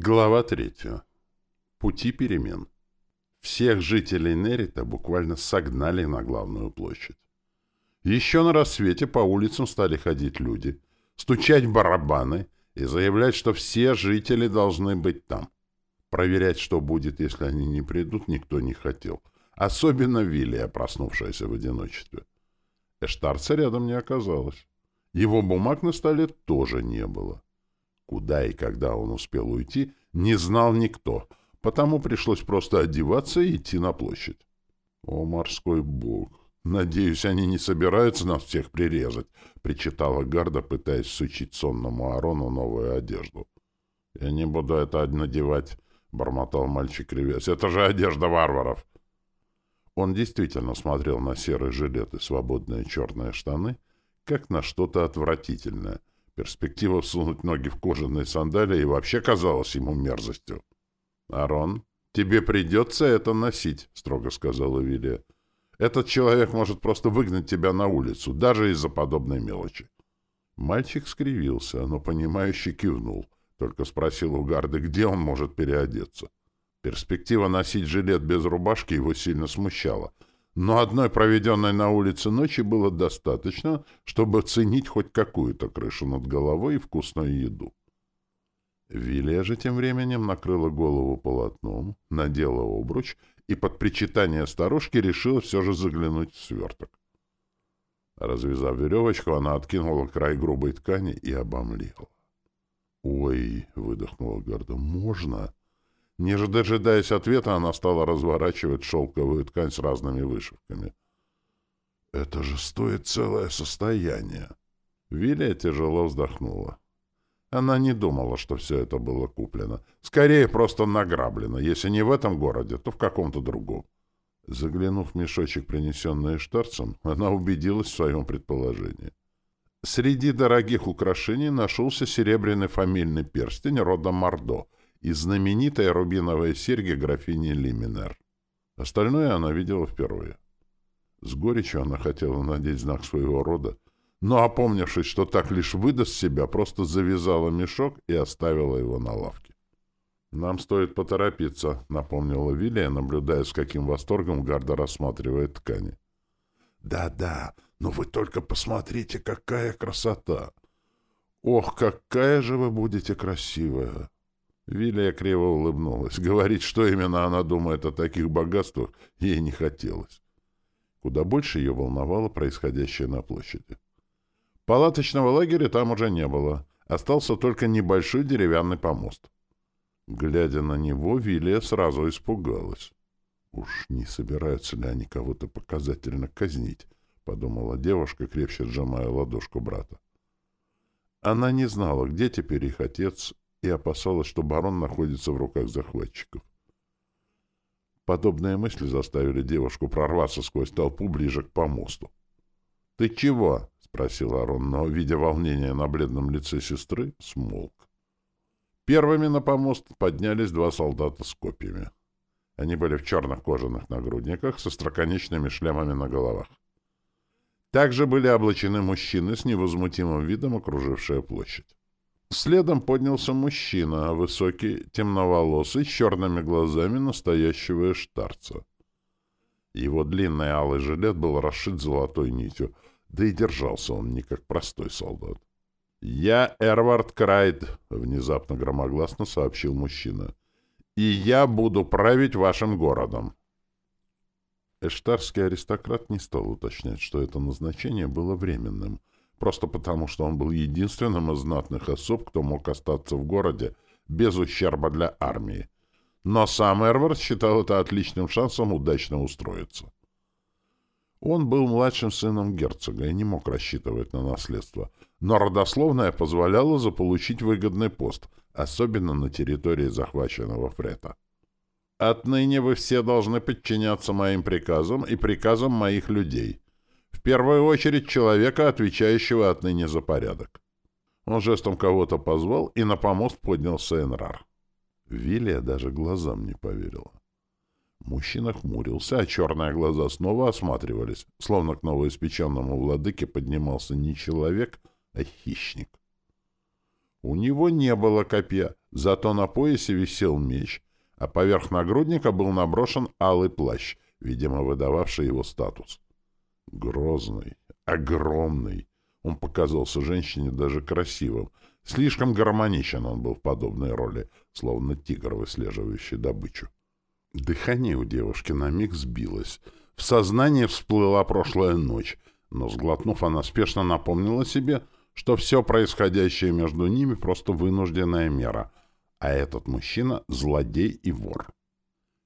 Глава третья. Пути перемен. Всех жителей Нерита буквально согнали на главную площадь. Еще на рассвете по улицам стали ходить люди, стучать в барабаны и заявлять, что все жители должны быть там. Проверять, что будет, если они не придут, никто не хотел. Особенно Вилия, проснувшаяся в одиночестве. Эштарца рядом не оказалось. Его бумаг на столе тоже не было. Куда и когда он успел уйти, не знал никто, потому пришлось просто одеваться и идти на площадь. «О, морской бог! Надеюсь, они не собираются нас всех прирезать», — причитала Гарда, пытаясь сучить сонному Арону новую одежду. «Я не буду это надевать», — бормотал мальчик кривясь. «Это же одежда варваров!» Он действительно смотрел на серый жилет и свободные черные штаны, как на что-то отвратительное, Перспектива всунуть ноги в кожаные сандалии вообще казалась ему мерзостью. «Арон, тебе придется это носить», — строго сказала Вилия. «Этот человек может просто выгнать тебя на улицу, даже из-за подобной мелочи». Мальчик скривился, но понимающе кивнул, только спросил у Гарды, где он может переодеться. Перспектива носить жилет без рубашки его сильно смущала — но одной проведенной на улице ночи было достаточно, чтобы ценить хоть какую-то крышу над головой и вкусную еду. Вилия же тем временем накрыла голову полотном, надела обруч и под причитание старушки решила все же заглянуть в сверток. Развязав веревочку, она откинула край грубой ткани и обомлела. «Ой!» — выдохнула Гарда. «Можно?» Не дожидаясь ответа, она стала разворачивать шелковую ткань с разными вышивками. «Это же стоит целое состояние!» Вилия тяжело вздохнула. Она не думала, что все это было куплено. Скорее, просто награблено. Если не в этом городе, то в каком-то другом. Заглянув в мешочек, принесенный штарцем, она убедилась в своем предположении. Среди дорогих украшений нашелся серебряный фамильный перстень рода Мордо — и знаменитая рубиновая серьги графини Лиминер. Остальное она видела впервые. С горечью она хотела надеть знак своего рода, но, опомнившись, что так лишь выдаст себя, просто завязала мешок и оставила его на лавке. «Нам стоит поторопиться», — напомнила Вилия, наблюдая, с каким восторгом Гарда рассматривает ткани. «Да-да, но вы только посмотрите, какая красота! Ох, какая же вы будете красивая!» Вилия криво улыбнулась. Говорить, что именно она думает о таких богатствах, ей не хотелось. Куда больше ее волновало происходящее на площади. Палаточного лагеря там уже не было. Остался только небольшой деревянный помост. Глядя на него, Вилия сразу испугалась. «Уж не собираются ли они кого-то показательно казнить?» — подумала девушка, крепче сжимая ладошку брата. Она не знала, где теперь их отец и опасалась, что барон находится в руках захватчиков. Подобные мысли заставили девушку прорваться сквозь толпу ближе к помосту. — Ты чего? — спросил Арон, но, видя волнение на бледном лице сестры, смолк. Первыми на помост поднялись два солдата с копьями. Они были в черных кожаных нагрудниках со строконечными шлемами на головах. Также были облачены мужчины с невозмутимым видом, окружившие площадь. Следом поднялся мужчина, высокий, темноволосый, с черными глазами настоящего эштарца. Его длинный алый жилет был расшит золотой нитью, да и держался он не как простой солдат. «Я Эрвард Крайд», — внезапно громогласно сообщил мужчина, — «и я буду править вашим городом». Эштарский аристократ не стал уточнять, что это назначение было временным — просто потому, что он был единственным из знатных особ, кто мог остаться в городе без ущерба для армии. Но сам Эрвард считал это отличным шансом удачно устроиться. Он был младшим сыном герцога и не мог рассчитывать на наследство, но родословная позволяла заполучить выгодный пост, особенно на территории захваченного Фрета. «Отныне вы все должны подчиняться моим приказам и приказам моих людей», в первую очередь человека, отвечающего отныне за порядок. Он жестом кого-то позвал, и на помост поднялся Энрар. Вилия даже глазам не поверила. Мужчина хмурился, а черные глаза снова осматривались, словно к новоиспеченному владыке поднимался не человек, а хищник. У него не было копья, Зато на поясе висел меч, а поверх нагрудника был наброшен алый плащ, видимо, выдававший его статус. Грозный, огромный. Он показался женщине даже красивым. Слишком гармоничен он был в подобной роли, словно тигр, выслеживающий добычу. Дыхание у девушки на миг сбилось. В сознании всплыла прошлая ночь, но, сглотнув, она спешно напомнила себе, что все происходящее между ними просто вынужденная мера, а этот мужчина — злодей и вор.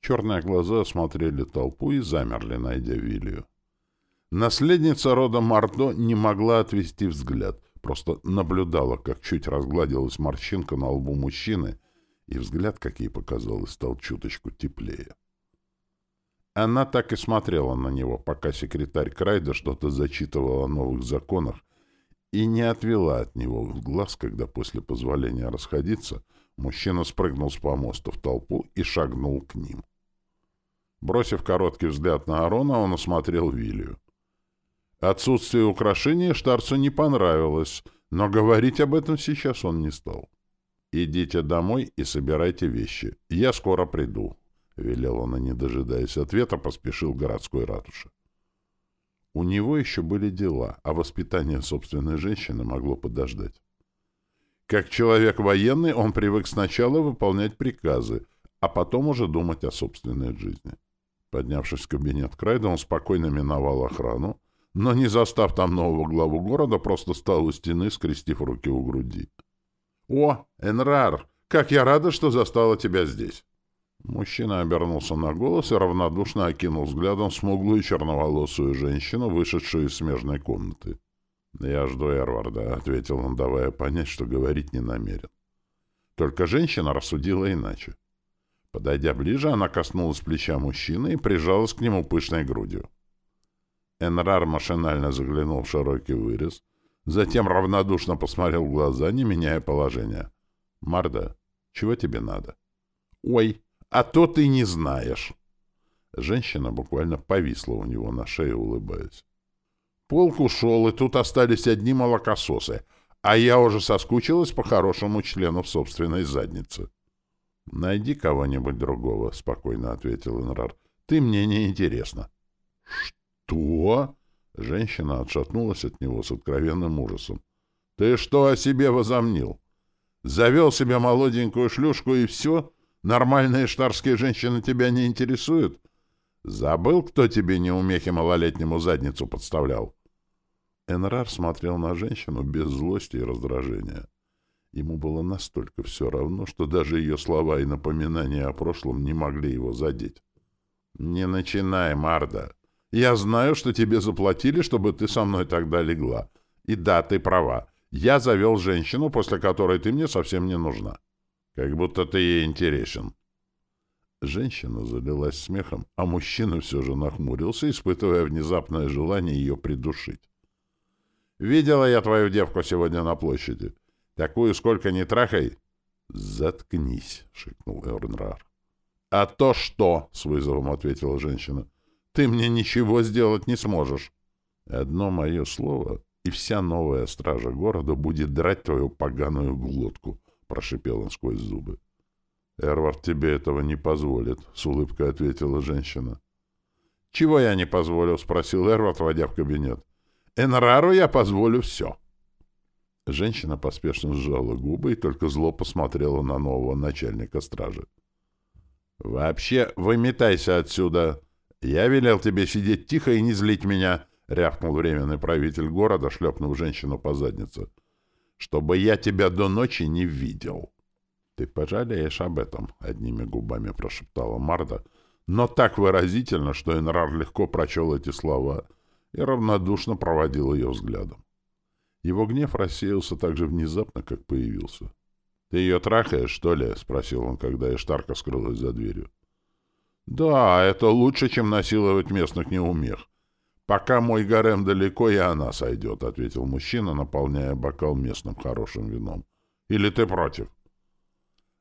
Черные глаза осмотрели толпу и замерли, найдя Вилью. Наследница рода Мардо не могла отвести взгляд, просто наблюдала, как чуть разгладилась морщинка на лбу мужчины, и взгляд, как ей показалось, стал чуточку теплее. Она так и смотрела на него, пока секретарь Крайда что-то зачитывал о новых законах, и не отвела от него глаз, когда после позволения расходиться мужчина спрыгнул с помоста в толпу и шагнул к ним. Бросив короткий взгляд на Арона, он осмотрел Вилью. Отсутствие украшения Штарцу не понравилось, но говорить об этом сейчас он не стал. «Идите домой и собирайте вещи. Я скоро приду», — велел он, не дожидаясь ответа, поспешил к городской ратуше. У него еще были дела, а воспитание собственной женщины могло подождать. Как человек военный, он привык сначала выполнять приказы, а потом уже думать о собственной жизни. Поднявшись в кабинет Крайда, он спокойно миновал охрану, но, не застав там нового главу города, просто стал у стены, скрестив руки у груди. «О, Энрар, как я рада, что застала тебя здесь!» Мужчина обернулся на голос и равнодушно окинул взглядом смуглую черноволосую женщину, вышедшую из смежной комнаты. «Я жду Эрварда», — ответил он, давая понять, что говорить не намерен. Только женщина рассудила иначе. Подойдя ближе, она коснулась плеча мужчины и прижалась к нему пышной грудью. Энрар машинально заглянул в широкий вырез, затем равнодушно посмотрел в глаза, не меняя положения. «Марда, чего тебе надо?» «Ой!» А то ты не знаешь. Женщина буквально повисла у него на шее, улыбаясь. Полк ушел, и тут остались одни молокососы, а я уже соскучилась по хорошему члену в собственной заднице. — Найди кого-нибудь другого, — спокойно ответил Инрар. — Ты мне не интересна. — Что? — женщина отшатнулась от него с откровенным ужасом. — Ты что о себе возомнил? Завел себе молоденькую шлюшку и все? Нормальные штарские женщины тебя не интересуют? Забыл, кто тебе неумехи малолетнему задницу подставлял?» Энрар смотрел на женщину без злости и раздражения. Ему было настолько все равно, что даже ее слова и напоминания о прошлом не могли его задеть. «Не начинай, Марда. Я знаю, что тебе заплатили, чтобы ты со мной тогда легла. И да, ты права. Я завел женщину, после которой ты мне совсем не нужна. Как будто ты ей интересен. Женщина залилась смехом, а мужчина все же нахмурился, испытывая внезапное желание ее придушить. «Видела я твою девку сегодня на площади. Такую сколько ни трахай!» «Заткнись!» — шикнул Эрнрар. «А то что?» — с вызовом ответила женщина. «Ты мне ничего сделать не сможешь!» «Одно мое слово, и вся новая стража города будет драть твою поганую глотку!» — прошипел он сквозь зубы. «Эрвард тебе этого не позволит», — с улыбкой ответила женщина. «Чего я не позволю?» — спросил Эрвард, войдя в кабинет. «Энрару я позволю все». Женщина поспешно сжала губы и только зло посмотрела на нового начальника стражи. «Вообще, выметайся отсюда! Я велел тебе сидеть тихо и не злить меня!» — рявкнул временный правитель города, шлепнув женщину по заднице чтобы я тебя до ночи не видел. — Ты пожалеешь об этом, — одними губами прошептала Марда, но так выразительно, что Энрар легко прочел эти слова и равнодушно проводил ее взглядом. Его гнев рассеялся так же внезапно, как появился. — Ты ее трахаешь, что ли? — спросил он, когда Эштарка скрылась за дверью. — Да, это лучше, чем насиловать местных неумех. «Пока мой гарем далеко, и она сойдет», — ответил мужчина, наполняя бокал местным хорошим вином. «Или ты против?»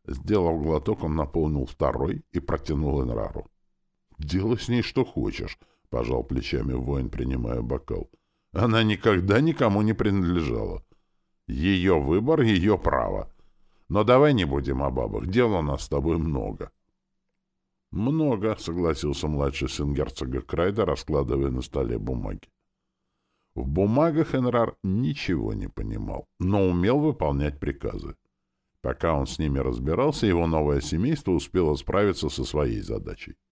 Сделав глоток, он наполнил второй и протянул Энрару. «Делай с ней что хочешь», — пожал плечами воин, принимая бокал. «Она никогда никому не принадлежала. Ее выбор — ее право. Но давай не будем о бабах, дел у нас с тобой много. Много, согласился младший сын герцога Крайда, раскладывая на столе бумаги. В бумагах Энрар ничего не понимал, но умел выполнять приказы. Пока он с ними разбирался, его новое семейство успело справиться со своей задачей.